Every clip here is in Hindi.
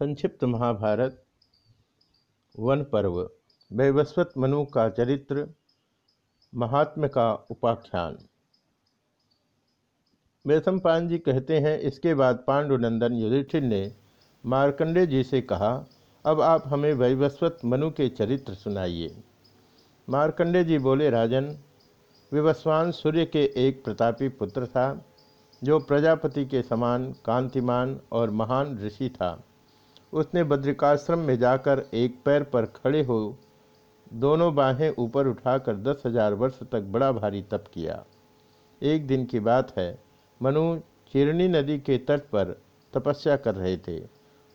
संक्षिप्त महाभारत, वन पर्व, वैवस्वत मनु का चरित्र महात्म का उपाख्यान। वैशंपायन जी कहते हैं, इसके बाद पांडुनंदन युधिष्ठिर ने मार्कंडे जी से कहा, अब आप हमें वैवस्वत मनु के चरित्र सुनाइए। मार्कंडे जी बोले, राजन, विवस्वान सूर्य के एक प्रतापी पुत्र था, जो प्रजापति के समान कांतिमान और महान ऋषि था। उसने बद्रिकाश्रम में जाकर एक पैर पर खड़े हो दोनों बाहें ऊपर उठाकर दस हज़ार वर्ष तक बड़ा भारी तप किया। एक दिन की बात है, मनु चिरणी नदी के तट पर तपस्या कर रहे थे।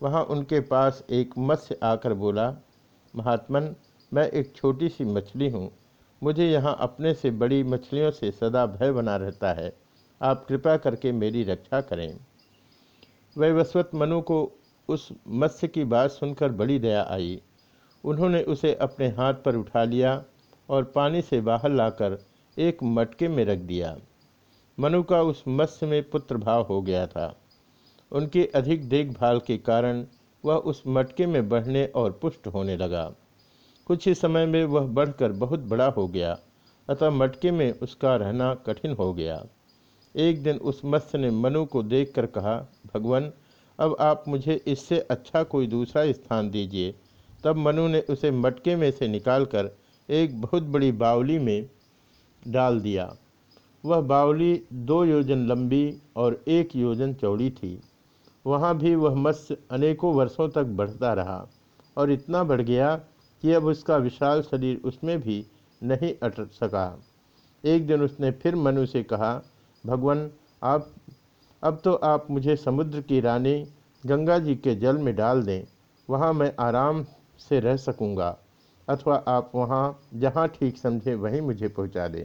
वहाँ उनके पास एक मत्स्य आकर बोला, महात्मन, मैं एक छोटी सी मछली हूँ। मुझे यहाँ अपने से बड़ी मछलियों से सदा भय बना रहता है। आप कृपा करके मेरी रक्षा करें वैवस्वत मनु को उस मत्स्य की बात सुनकर बड़ी दया आई। उन्होंने उसे अपने हाथ पर उठा लिया और पानी से बाहर लाकर एक मटके में रख दिया। मनु का उस मत्स्य में पुत्र भाव हो गया था। उनकी अधिक देखभाल के कारण वह उस मटके में बढ़ने और पुष्ट होने लगा। कुछ ही समय में वह बढ़कर बहुत बड़ा हो गया, अतः मटके में उसका रहना कठिन हो गया। एक दिन उस मत्स्य ने मनु को देखकर कहा, भगवान अब आप मुझे इससे अच्छा कोई दूसरा स्थान दीजिए। तब मनु ने उसे मटके में से निकालकर एक बहुत बड़ी बावली में डाल दिया। वह बावली दो योजन लंबी और एक योजन चौड़ी थी। वहाँ भी वह मत्स्य अनेकों वर्षों तक बढ़ता रहा और इतना बढ़ गया कि अब उसका विशाल शरीर उसमें भी नहीं अटक सका। एक दिन उसने फिर मनु से कहा, भगवान, आप अब तो आप मुझे समुद्र की रानी गंगा जी के जल में डाल दें, वहाँ मैं आराम से रह सकूँगा, अथवा आप वहाँ जहाँ ठीक समझे वहीं मुझे पहुँचा दें।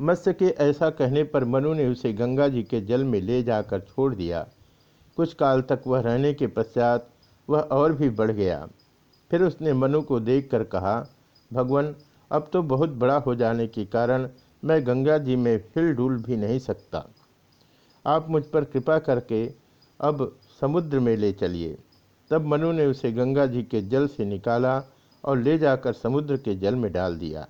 मत्स्य के ऐसा कहने पर मनु ने उसे गंगा जी के जल में ले जाकर छोड़ दिया। कुछ काल तक वह रहने के पश्चात वह और भी बढ़ गया। फिर उसने मनु को देखकर कहा, भगवान, अब तो बहुत बड़ा हो जाने के कारण मैं गंगा जी में हिल डुल भी नहीं सकता। आप मुझ पर कृपा करके अब समुद्र में ले चलिए। तब मनु ने उसे गंगा जी के जल से निकाला और ले जाकर समुद्र के जल में डाल दिया।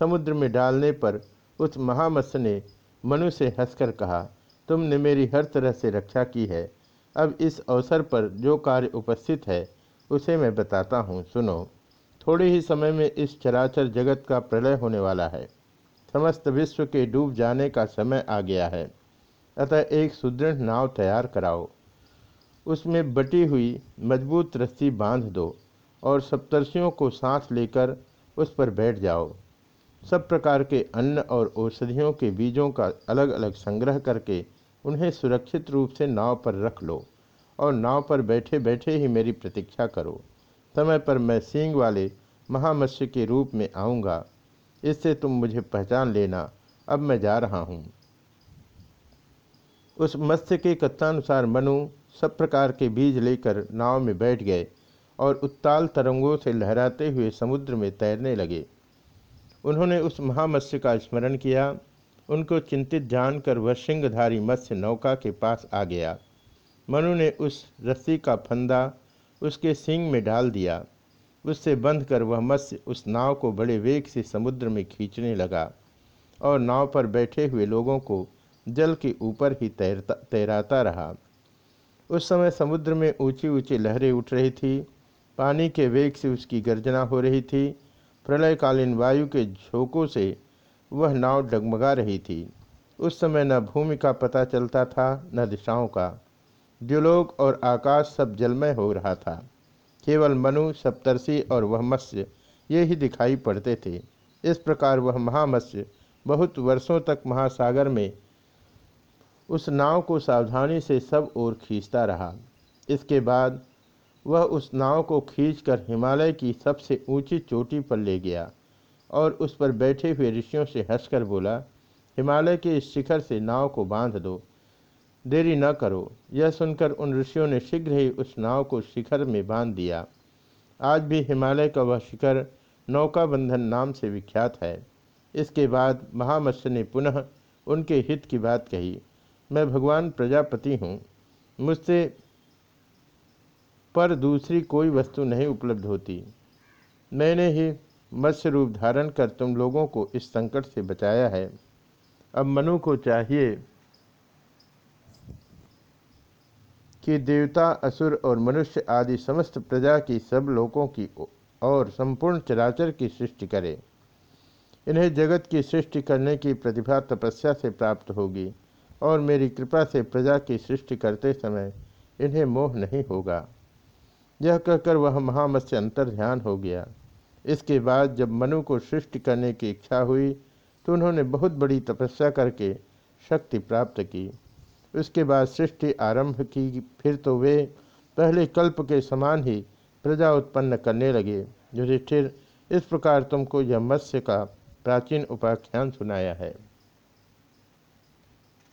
समुद्र में डालने पर उस महामत्स्य ने मनु से हंसकर कहा, तुमने मेरी हर तरह से रक्षा की है। अब इस अवसर पर जो कार्य उपस्थित है, उसे मैं बताता हूँ। सुनो, थोड़े ही समय में इस चराचर जगत का प्रलय होने वाला है। समस्त विश्व के डूब जाने का समय आ गया है। अतः एक सुदृढ़ नाव तैयार कराओ। उसमें बटी हुई मज़बूत रस्सी बाँध दो और सप्तर्षियों को सांस लेकर उस पर बैठ जाओ। सब प्रकार के अन्न और औषधियों के बीजों का अलग अलग संग्रह करके उन्हें सुरक्षित रूप से नाव पर रख लो और नाव पर बैठे बैठे ही मेरी प्रतीक्षा करो। समय पर मैं सींग वाले महामत्स्य के रूप में आऊँगा। इससे तुम मुझे पहचान लेना। अब मैं जा रहा हूँ। उस मत्स्य के कथानुसार मनु सब प्रकार के बीज लेकर नाव में बैठ गए और उत्ताल तरंगों से लहराते हुए समुद्र में तैरने लगे। उन्होंने उस महामत्स्य का स्मरण किया। उनको चिंतित जानकर वह सिंहधारी मत्स्य नौका के पास आ गया। मनु ने उस रस्सी का फंदा उसके सिंग में डाल दिया। उससे बंध कर वह मत्स्य उस नाव को बड़े वेग से समुद्र में खींचने लगा और नाव पर बैठे हुए लोगों को जल के ऊपर ही तैरता, तैराता रहा। उस समय समुद्र में ऊँची ऊँची लहरें उठ रही थी, पानी के वेग से उसकी गर्जना हो रही थी, प्रलयकालीन वायु के झोंकों से वह नाव डगमगा रही थी। उस समय न भूमि का पता चलता था, न दिशाओं का। द्युलोक और आकाश सब जलमय हो रहा था। केवल मनु, सप्तर्षि और वह मत्स्य ये ही दिखाई पड़ते थे। इस प्रकार वह महामत्स्य बहुत वर्षों तक महासागर में उस नाव को सावधानी से सब ओर खींचता रहा। इसके बाद वह उस नाव को खींचकर हिमालय की सबसे ऊँची चोटी पर ले गया और उस पर बैठे हुए ऋषियों से हंसकर बोला, हिमालय के इस शिखर से नाव को बाँध दो। देरी न करो। यह सुनकर उन ऋषियों ने शीघ्र ही उस नाव को शिखर में बाँध दिया। आज भी हिमालय का वह शिखर नौका बंधन नाम से विख्यात है। इसके बाद महामत्स्य ने पुनः उनके हित की बात कही। मैं भगवान प्रजापति हूँ। मुझसे पर दूसरी कोई वस्तु नहीं उपलब्ध होती। मैंने ही मत्स्य रूप धारण कर तुम लोगों को इस संकट से बचाया है। अब मनु को चाहिए कि देवता, असुर और मनुष्य आदि समस्त प्रजा की सब लोगों की और संपूर्ण चराचर की सृष्टि करे। इन्हें जगत की सृष्टि करने की प्रतिभा, तपस्या से प्राप्त होगी और मेरी कृपा से प्रजा की सृष्टि करते समय इन्हें मोह नहीं होगा। यह कहकर वह महामत्स्य अंतर ध्यान हो गया। इसके बाद जब मनु को सृष्टि करने की इच्छा हुई तो उन्होंने बहुत बड़ी तपस्या करके शक्ति प्राप्त की। उसके बाद सृष्टि आरंभ की, फिर तो वे पहले कल्प के समान ही प्रजा उत्पन्न करने लगे। युधिष्ठिर, इस प्रकार तुमको यह मत्स्य का प्राचीन उपाख्यान सुनाया है।